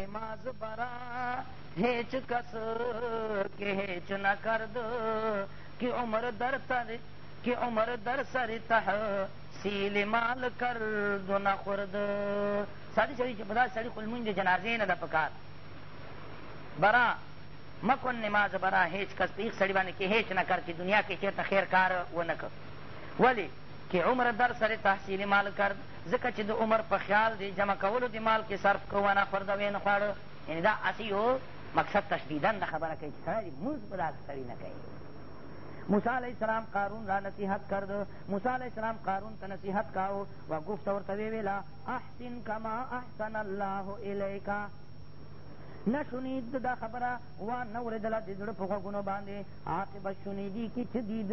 نماز برا هیچ کس که هیچ نکرد که عمر در تر که عمر در سر تح سیل مال کرد و نخورد سادی سړي چې په داسې سړي خو لمونځ د جنازې نه ده په کار برا مکن نماز برا هیچ کس په هیڅ سړي باندې کې هیچ نه کار چې دنیا کې چېرته خیر کار ونه کړ ولې که عمر در سر تحصیل مال کرد، ځکه چې د عمر په خیال دې جمع کولو د مال کې صرف کو ونه خورد ویې نه خوړ. یعنې دا هسې یو مقصد تشدیداً دا خبره کوي چې سړی دې لمونځ په داسې سړي نه کوي. موسی علیه السلام قارون را نصیحت کرد موسی علیه السلام قارون ته نصیحت کاو و گفت ورته ویې ویله احسن کما احسن الله الیکا نه شنید دا خبره و نه اورېدله د زړه په غوږونو باندې عاقبت شنیدي کې څه دید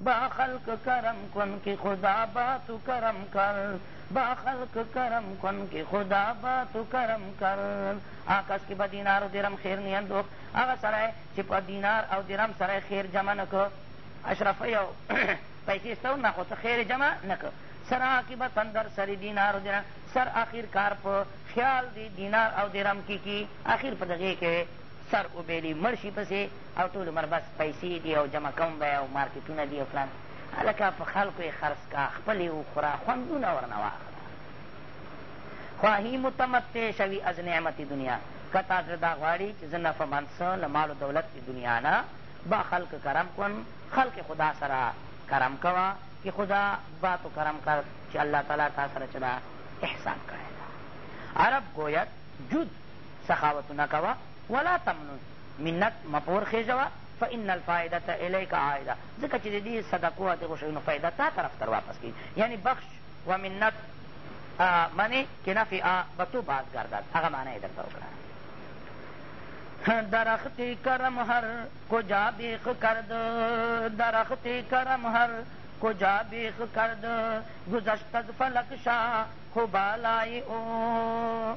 با خلق کرم کن که خدا با تو کرم کر با خلق کرم کن که خدا با تو کرم کر هغه کس چې په دینار او درم خیر نه اندوخت هغه سړی چې په دینار او درم سره خیر جمع نه کړ اشرفه یو پیسې سته نه خو ته خیر جمع نه کړ سر عاقبت اندر سر دینار او درم سر آخر کار په خیال دی دینار او درم کې کی آخر په دغې کې سر وبېلي مړ شي پسې او ټول عمر بس پیسې دي او جمع کوم به یې او مارکیټونه دي او فلان هلکه په خلکو یې خرڅ کا خپل یې وخوره خوندونه ورنه واخله خواهی متمتع شوی از نعمت دنیا که تا زړه دا غواړي چې زه نفع مند سه له مال و دولت د دنیا نه با خلق کرم کن خلق خدا سره کرم کوه که خدا با تو کرم کر چې الله تعالی تا سره چدا احسان کړی عرب گوید جد سخاوتونه کوه ولا تمنن منت مه په ور خېژوه فان الفائدة الیک عائده ځکه چې د دې صدقو او دغو شیونو فایده تا طرف ته واپس کېږي یعنې بخش و منت منې که نفع به تو باز ګردد هغه معنی یې درته وکړه درخت کرم هر کجا بیخ کرد درخت کرم هر کجا بیخ کرد گذشت از فلک شا خوبالای او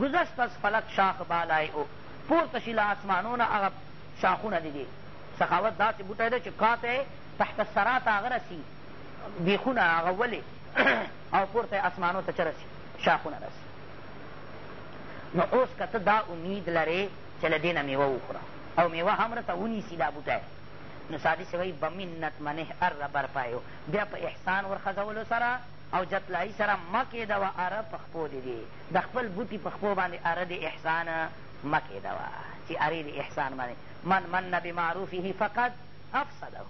ګذشت از فلک شاخ بالای او، پورته شي له آسمانو نه هغه شاخونه د دې. سخاوت داسې بوټی دی چې کاته یې تحت الثری ته هغه رسي بیخونه هغه ولې او پورته یې آسمانو ته چه رسي شاخونه رسي نو اوس که ته دا امید لرې چې له دې نه میوه وخوره او میوه هم رته ونیسي دا بوټی نو سادي صاحب وایي بمنت منه اره برپایو بیا په احسان ورخځولو سره او جتلایي سره مه کېدوه اره په خپو دې دې د خپل بوټي په خپو باندې اره دې احسان مه کېدوه چې ارې دې احسان باندې من من بمعروفه فقد افسده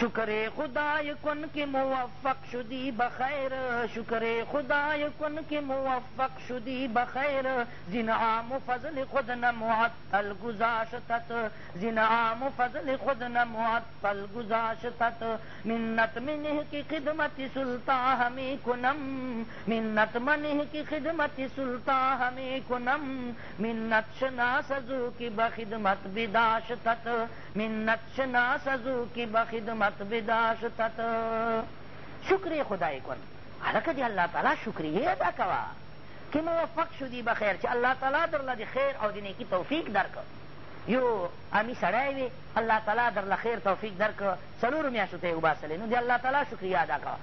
شکر خدای کن که موفق شدی بخیر شکر خدای کن که موفق شدی بخیر زین عام و فضل خود نمعطل گذاشتت زین عام و فضل خود نمعطل گذاشتت منت منه که خدمت سلطان همی کنم منت منه کی خدمت سلطا همه کنم منت شناس ازو کی به خدمت بداشتت منت شناس ازو کی به خدمت بداشتت شکر خدای کن هلکه دی الله تعالی شکریه ادا کوه که موفق شدی به خیر چې الله تعالی درله د خیر او د نیکی توفیق درکړ یو امی سړی وي الله تعالی درله خیر توفیق درکړ څلورو میاشتو ته یې وباسلې نو د الله تعالی شکریه ادا کوه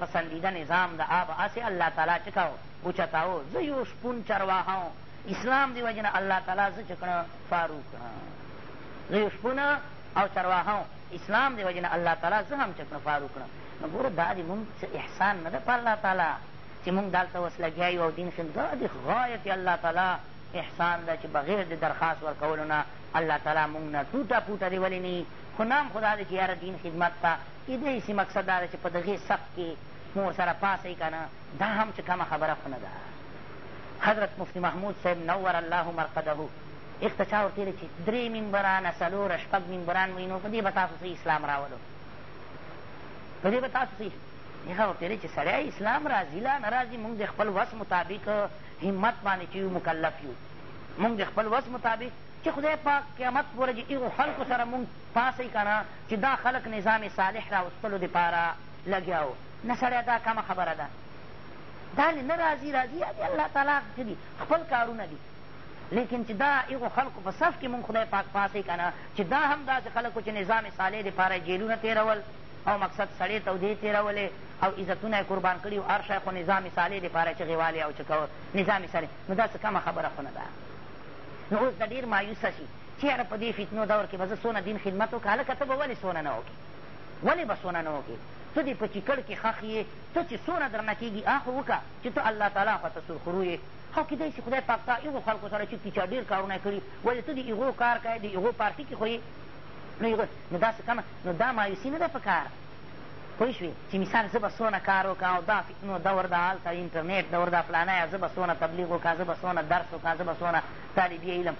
پسندیده نظام د آب آسې الله تعالی چه کاو اوچتاو زه یو شپون چرواها وم اسلام دی وجه نه الله تعالی زه چه کړه فاروق کړه زه یو شپون او چرواها وم اسلام دی وجه نه الله تعالی زه هم چه کړه فاروق کړه نو ګوره دا دی مونږ څه احسان نه ده په الله تعالی چې مونږ دلته اوس لګیا یو او دین خیم دا دی غایت الله تعالی احسان ده چې بغیر د درخواست ورکولو نه الله تعالی مونږ نه ټوټه پوټه دی ولې نه خو نام خدا دی چې یاره دین خدمت ته کېدای شي مقصد دا ده چې په دغې صف کې مو ورسره پاسئ که نه دا هم چې کمه خبره خو نه ده حضرت مفتي محمود صاحب نور الله مرقده ایخته چا ورته ویلې چې درې ممبرانه څلور شپږ ممبران وي نو په دې به تاسو څه اسلام راولو په دې به تاسو څه هغه ورته ویلې چې سړی اسلام راځي لا نه راځي مونږ د خپل وس مطابق همت باندې چې یو مکلف یو مونږ د خپل وس مطابق چې خدای پاک قیامت ورځې هغو خلکو سره مونږ پاسئ که نه چې دا خلک نظام صالح راوستلو دپاره لګیا وو نه سړیه دا کمه خبره ده دا نه راځي راځي یا دې الله تعالی څه دي خپل کارونه دي لیکن چې دا هغو خلکو په صف کې مونږ خدای پاک پاسې که نه چې دا هم داسې خلکو چې نظام صالح دپاره جیلونه تېرول او مقصد سړې تودې تېرولې او عزتونه یې قربان کړي او هر شی خو نظام صالح دپاره چغې والې او چکه نظام صالح نو داسې کمه خبره خو نه ده نو اوس د ډېر مایوسه شي چې یاره په دې فتنو دور کې به زه څونه دین خدمت وکړم هلکه ته به ولې څونه نه وکړې ولې به څونه نه وکړې ته دې په چیکړ کې ښخ یې ته چې څونه درنه کېږي هغه خو وکړه چې ته الله تعالی خوا ته سرخرو یې او کېدای شي خدای پاک تا هغو خلکو سره چې پیچا ډېر کارونه یې کړي ولې ته د هغو کار کوې د هغو پارټي کې خو یې نو هغه نو داسې کمه نو دا مایوسي نه ده په کار پوه شوې چې مثال زه به څونه کار وکړم او دا فتنو دور ده هلته انټرنېټ دور ده فلانی زه به څونه تبلیغ وکړم زه به څونه درس وکړم زه به څونه طالبي علم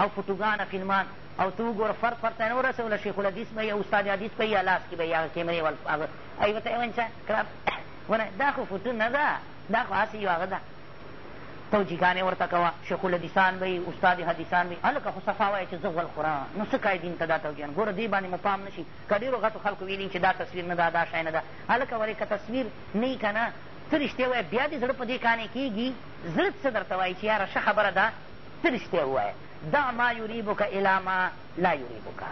او فوټوګانه فلمان او ته وګوره فرد فرد ته نه ورسوله شیخ الحدیث به یې او استاد حدیث به یې یا لاس کې به یې هغه کیمرې ول هغه ایوه ته ونیسه کراب ونه دا خو فوټو نه ده دا خو هسې یو هغه ده توجیهګانې ورته کوه شیخ الحدیثان به یې استاد حدیثان به یې هلکه خو صفا وایه چې زه غول خورم نو څه کایې دین ته دا توجیهان ګوره دې باندې مو پام نه شي که ډېرو غټو خلکو ویلي چې دا تصویر نه ده دا شی نه ده هلکه ورې که تصویر نه یي که نه ته رښتیا وایه بیا دې زړه په دې قانع کېږي زړه څه درته وایي چې یاره ښه خبره ده ته رښتیا ووایه دع ما یریبک الی ما لا یریبک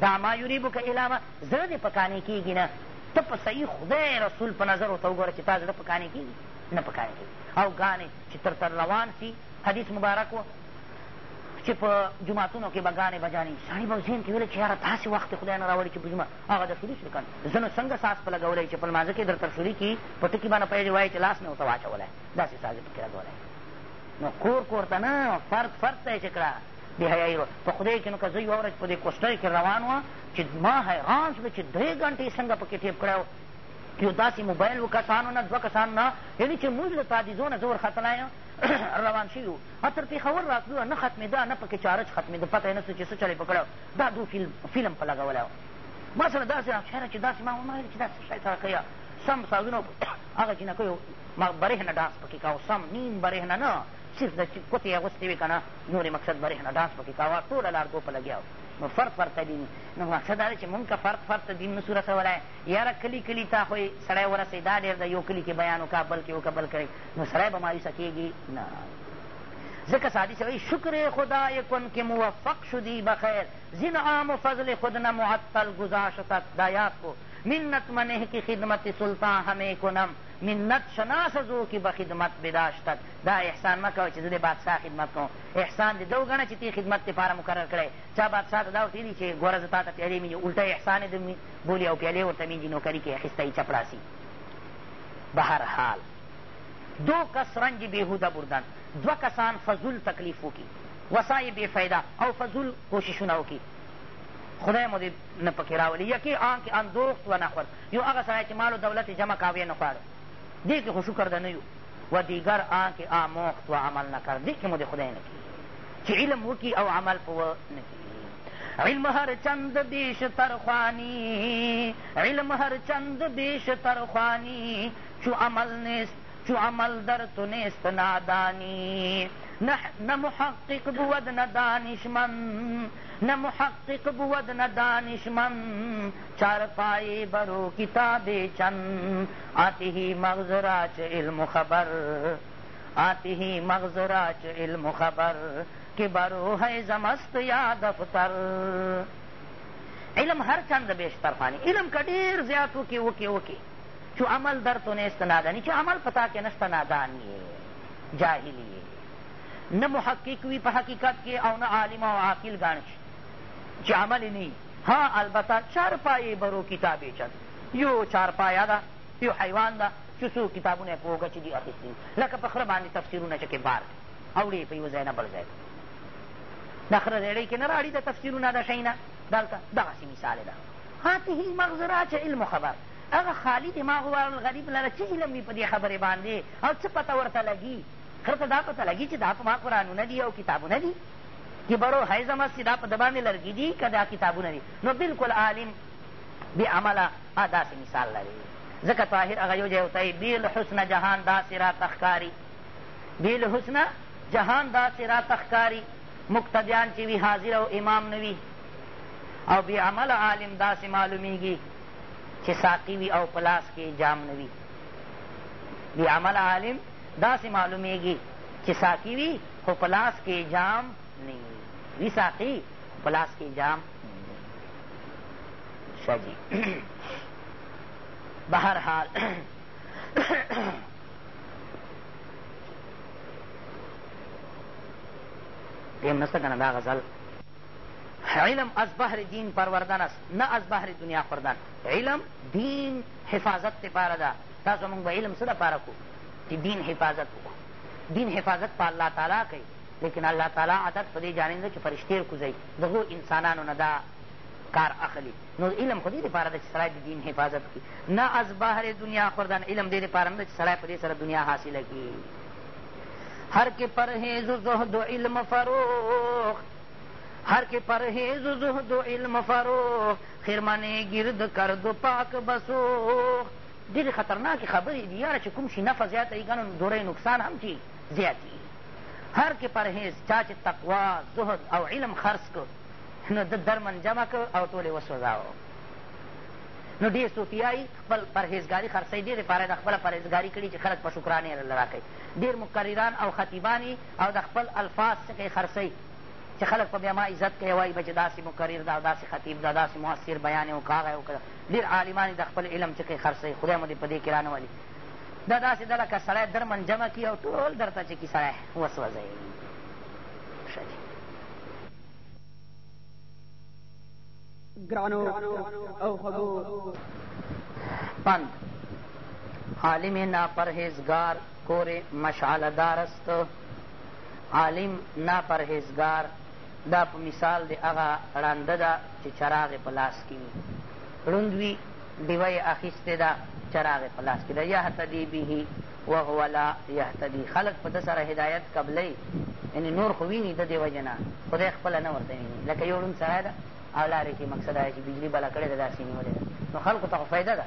دع ما یریبک الی ما زړه دې په قانع کېږي نه ته په صحیح خدای رسول په نظر ورته وګوره چې تا زړه په قانع کېږي نه په قانع کېږي او ګانې چې تر تر روان سي حدیث مبارک و چې په جوماتونو کې به ګانې بجانې سړي به ذهن کې ویل چې یاره داسې وخت یې خدای نه راوړي چې په جومات هغه د شروع شي که زه نو څنګه ساز په لګولی چې په لمانځه کې در تر شروع کي په ټکي باندې پیل وایي چې لاس مې ورته واچولی داسې ساز یې پکې لګولی نو کور کور ته نه فرد فرد ته یې چې کړه بې حیایي په خدای کې نو که زه یوه ورځ په دې کوسټر کې روان وه چې ما حیران شوم چې درې ګنټې یې څنګه پکې ټیپ کړی یو داسې موبایل و کسانو نه دوه کسانو نه یعنې چې موږ له تادیزو نه زه ورختلی یم روان شوي وو تر پېښور راتلو نه ختمېده نه پکې چارج ختمېده پته یې نه سو چې څه چلی په کړی دا دو فلم په لګولی وه ما سره داسې چېره چې داسې ما ومایل چې داسې شی سره کوي سم سازونه هغه جینکیو برهنه ډانس پکې کاوه سم نیم برهنه نه صرف د کوتې یې اغوستې وې که نه نور یې مقصد برهنه ډانس پکې کاوه ټوله لارګو په لګیا نو فرد فرد ته دین نو مقصد دا دی چې مونږ که فرد فرد ته دین نسو رسولی یاره کلي کلي ته خو یې سړی ورسوي دا ډېر ده یو کلي کې بیان وکړه بل کې وکړه بل کړی نو سړی به مایوسه کېږي نه ځکه سادی سے وایي شکر خدا کن کې موفق شدی بخیر زین عام فضل خود نه معطل گذاشتت دا یاد کو منت منه که خدمت سلطان همه کنم منت شناس از او که به خدمت بداشتت دا احسان مه کوه چی زه د بادشاه خدمت کوم احسان دې ده وګڼه چی تې خدمت دپاره مقرر کړی چا بادشاه ته دا وتیلي چی ګوره زه تاته پیالې مینځم الټه احسان یې ده بولي او پیالې ورته مینځي نوکري کې اخیستی چپړاسي بهرحال دو کس رنج بیهوده بردن دوه کسان فضول تکلیف وکړي وسایې بې فایده او فضول کوششونه وکړي خدای مو دې نه په کې راولي یکی آن که اندوخت و نخورد یو هغه سړی چې مال و دولت یې جمع کاوه ویې نه خوړ دې کې خو شکر د نه یو و دیګر آن که آموخت و عمل نکرد دې کې مو د خدای نه کړي چې علم وکړي او عمل په و نه کړي علم هر چند بیش ترخوانی علم هر چند بیش ترخوانی چو عمل نیست چو عمل در تو نیست نادانی نه محقق بود نه دانشمند نه محقق بود نه دانشمند چارپای بر و کتاب چند آتهی مغز را چه علم و خبر آتهی مغز را چه علم و خبر که بر و هیزم است یا دفتر علم هر چند بیشتر خوانی علم که ډېر زیات وکې وکې وکې چو عمل در تو نیست نادانی چو عمل په تا کې نشته نادان یې جاهل یې نه محقق وي په حقیقت کې او نه عالم او عاقل ګڼ شي چې عمل یې نه وي ها البته چارپایې برو کتابې چند یو چارپایه ده یو حیوان ده چې څو کتابونه یې په اوږه چې دي اخیستي لکه په خره باندې تفسیرونه چې کې بار اوړي یې په یو ځای نه بل ځای د خره ریړۍ کې نه راړي د تفسیرونه د شی نه دلته دغسې مثال ده هاته المغز راچ علم خبر هغه خالي دماغ وال غریب لره چې علم وي په دې خبرې باندې او څه پته ورته لګي خرته دا پته لګي چې دا په ما قرآنونه دي او کتابونه دي چې بړو حیزم است چې دا په ده باندې لرګي دي که دا کتابونه دي نو بلکل عالم بې عمله داسې مثال لري ځکه طاهر هغه یو ځای وتایي بیل حسنه جهان داسې راته ښکاري بیل حسنه جهان داسې راته ښکاري مقتدیان چې وي حاضر او امام نه وي او بې عمله عالم داسې معلومیږي چې ساقي وي او په لاس کې جام نه وي بې عمله عالم داسې معلومېږي چې ساقي وي خو په لاس کې یې جام نه وي وي ساقي خو په لاس کې یې جام ښه جي بهرحال ټیم نسته که نه دا غزل علم از بحر دین پروردن است نه از بحر دنیا خوردن علم دین حفاظت دپاره ده تاسو مونږ به علم څه دپاره کو چې دین حفاظت وکړو دین حفاظت په الله تعالی کوي لیکن الله تعالی عادت په دې جانب ده چې فرشتې کوزوي د هغو انسانانو نه دا کار اخلي نو علم خو دې دپاره ده چې سړی د دین حفاظت کړي نه از بهر دنیا خوردن علم دې دپاره نه ده چې سړی په دې سره دنیا حاصله کړي هر کې پرهیز و زهد و علم فروغ هر که پرهیز و زهد و علم فروغ خرمن گرد کرد و پاک بسوخ ډېرې خطرناکې خبرې دي یاره چې کوم شي نفع زیاته وي که نه نو دوره نقصان هم چې زیات وي هر کې پرهېز چا چې تقوا زهد او علم خرڅ کړ نو ده درمن جمع کړ او ټول یې وسوځاوه نو ډېر صوفیایي خپل پرهېزګاري خرڅوي دې دپاره د خپله پرهېزګاري کړي چې خلک په شکرانې الله راکوي ډېر مقرران او خطیبان او د خپل الفاظ څخه یې خرڅوي چې خلک په بیا ما عزت کوي وایي به چې داسې مقرر ده او داسې خطیب ده داسې مؤثر بیان یې وکړ هغه یې وکړ ډېر عالمان یې د خپل علم چکۍ خرڅوي خدای مو دې په دې کې رانه ولي دا داسې ده لکه سړی درمن جمع کړي او ټول درته چې کي سړی وسوځوي ښه دي ګرانو او خوږو پند عالم ناپرهیزګار کور مشعله دارست عالم ناپرهیزګار دا په مثال د هغه ړانده ده چې چراغ یې په لاس کې وي ړوند وي ډیوه یې اخیستې ده چراغ یې په لاس کې ده یهتدي به وهو لا یهتدي خلک په ده سره هدایت قبلوي یعنې نور خو ویني د دې وجې نه خدای خپله نه ورته ویني لکه یو ړوند سړی ده او لارې کې مقصد دا چې بجلي بله کړې ده داسې نیولې ده نو خلکو ته خو فایده ده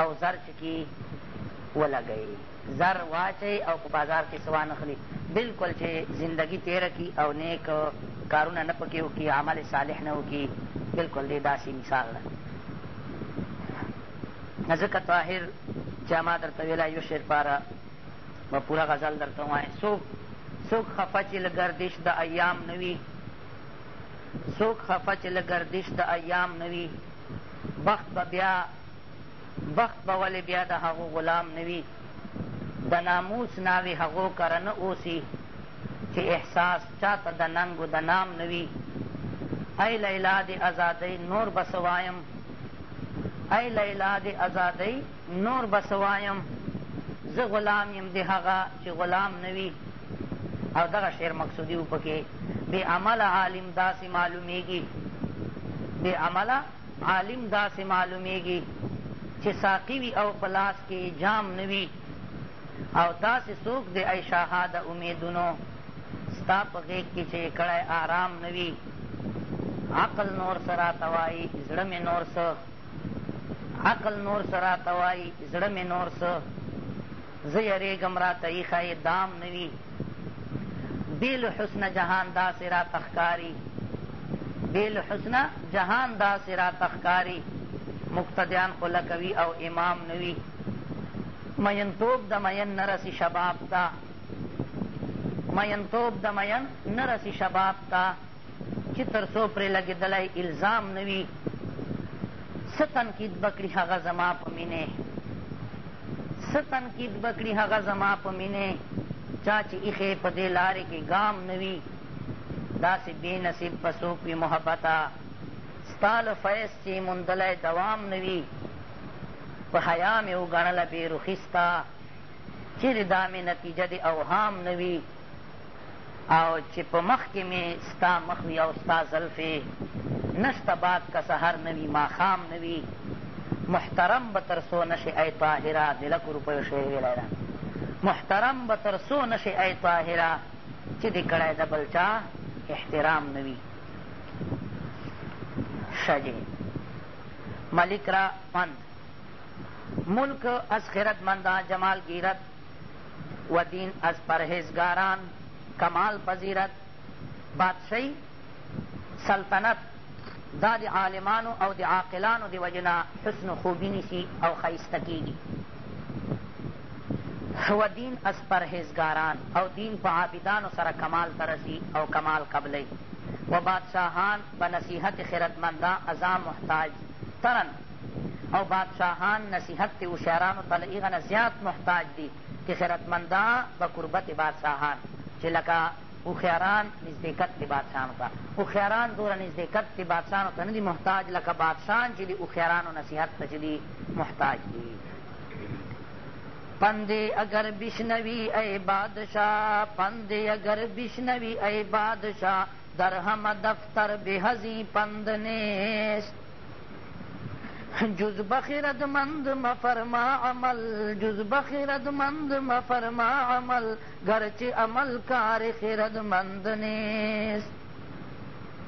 او زر چکې ولګوي زر واچوي او په بازار کې څه وانخلي بلکل چې زندګي تېره کړي او نېک کارونه نه پکې وکړي عمل صالح نه وکړي بلکل دې داسې مثال ده ځکه طاهر چې ما درته ویلا یو شعر پاره به پوره غزل درته ووایم څوک څوک خفه چې له ګردش د ایام نه وي څوک خفه چې له ګردش د ایام نه وي بخت به بیا بخت به ولې بیا د هغو غلام نه وي د ناموس ناوې هغو کره نه اوسي چې احساس چا ته د ننګ و د نام نه وي ای لیلا د ازادۍ نور به څه وایم ای لیلا د ازادۍ نور به څه وایم زه غلام یم د هغه چې غلام نه وي او دغه شعر مقصودي و پکې بې عمله عالم داسې معلومېږي بې عمله عالم داسې معلومېږي چې ساقي وي او په لاس کې جام نه وي او داسې څوک دی ای شاها د امیدونو ستا په غېږ کې چې یې کړی آرام نه وي عقل نور څه راته وایي زړه مې نور څه عقل نور څه راته وايي زړه مې نور څه زه یریږم راته ایښی یې دام نه وي بې له حسنه جهان داسې راته ښکاري بې له حسنه جهان داسې راته ښکاري مقتدیان خو لکه وي او امام نه وي مینتوب د مین نه رسي شباب ته مینتوب د مین نه رسي شباب ته چي تر څو پرې لګېدلی الزام نه وي څه تنقيد به کړي هغه زما په مينې څه تنقيد به کړي هغه زما په مينې چا چې ايښې په دې لارې کې ګام نه وي داسې بې نصيب په څوک وي محبته ستا له فیض چې موندلی دوام نه وي په حیا مې وګڼله بې رخي ستا چېرې دا مې نتیجه د اوهام نه وي او چې په مخ کې مې ستا مخ وي او ستا زلفې نشته باد که سهار نه وي ماښام نه وي محترم به تر څو نه شې ای طاهره د لکو روپیو شعر ویلی ده محترم به تر څو نه شې ای طاهره چې دې کړی د بل چا احترام نه وي ښه جې ملک را مند ملک از خیرت مندا جمال گیرت و دین از پرهیزګاران کمال پذیرد بادشاهي، سلطنت، دا د عالمانو او د عاقلانو د وجې نه حسن و خوبي نیسي او ښایسته کېږي. و دین از پرهیزګاران او دین په عابدانو سره کمال ته رسي او کمال قبلوي. و بادشاهان به نصیحت خردمندان ازاں محتاج ترند. او بادشاهان نصیحت د هوښیارانو ته له هغه نه زیات محتاج دي چې خیرتمنده به قربت بادشاهان چې لکه هوښیاران نزدېکت د بادشاهانو ته هوښیاران دومره نزدېکت د بادشاهانو ته نه دي محتاج لکه بادشاهان چې د هوښیارانو نصیحت ته چې دي محتاج دي پندې اگر بشنوي ای بادشاه پندې اگر بشنوي ای بادشاه در همه دفتر بې هزي پند نیست جز بخیرت مند مفرما عمل جز بخیرت مند مفرما عمل گرچه عمل کار خیرت مند نیست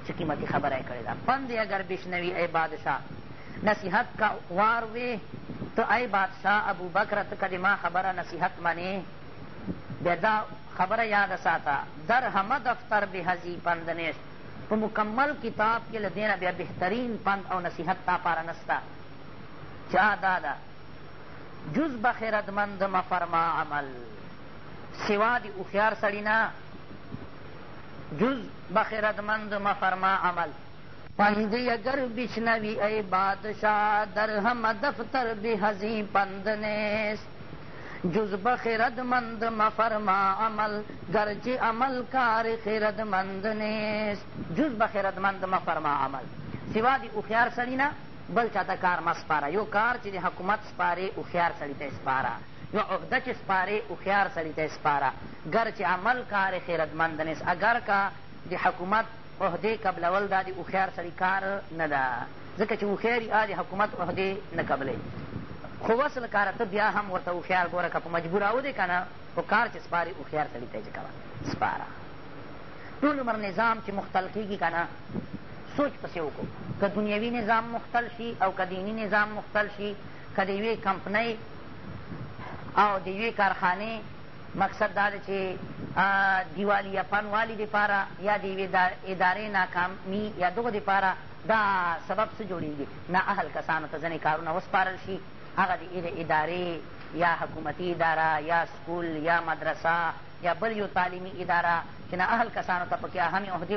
چه قیمتی خبره کړې ده پند اگر بشنوی ای بادشاه نصیحت کا وار وی تو ای بادشاه ابوبکرت که د ما خبره نصیحت منې بیا دا خبره یاد ساته در همه دفتر به هزی پند نیست په مکمل کتاب کې له دې نه بیا بهترین پند او نصیحت تا پاره نسته چې هغه دا ده جز بخردمند مفرما عمل سوا د هوښیار سړي نه جز بخردمند مفرما عمل پندی اگر بشنوی ای بادشاہ در ہم دفتر بھی ہزی پند نیست جز به خردمند مفرما عمل گرچه عمل کار خردمند نیست جز به خردمند مفرما عمل سوا دی هوښیار سړي نه بل چاته کار مه سپاره یو کار چې د حکومت سپارې هوښیار سړي ته سپاره یو عهده چې سپارې هوښیار سړي ته سپاره ګر چې عمل کار خیرتمند نیست اګر که د حکومت عهدې قبلول دا د هوښیار سړي کار نه ده ځکه چې هوښیاري آ د حکومت عهدې نه قبلوي خو وس له کاره ته بیا هم ورته هوښیار ګوره که په مجبوراو دی که نه خو کار چې سپاري هوښیار سړي ته یې چې کوه سپاره ټول عمر نظام چې مختل کېږي که نه سوچ پسې وکړو که دنیوي نظام مختل شي او که دیني نظام مختل شي که د یوې کمپنۍ او د یوې کارخانې مقصد دا دی چې دیوالیه پنوالي دپاره یا د یوې ادارې ناکامي یا دغو دپاره دا سبب څه جوړېږي؟ نااهل کسانو ته ځنې کارونه وسپارل شي، هغه د هغې ادارې یا حکومتي اداره یا سکول یا مدرسه یا بل یو تعلیمي اداره چې نااهل کسانو ته پکې اهمې عهدې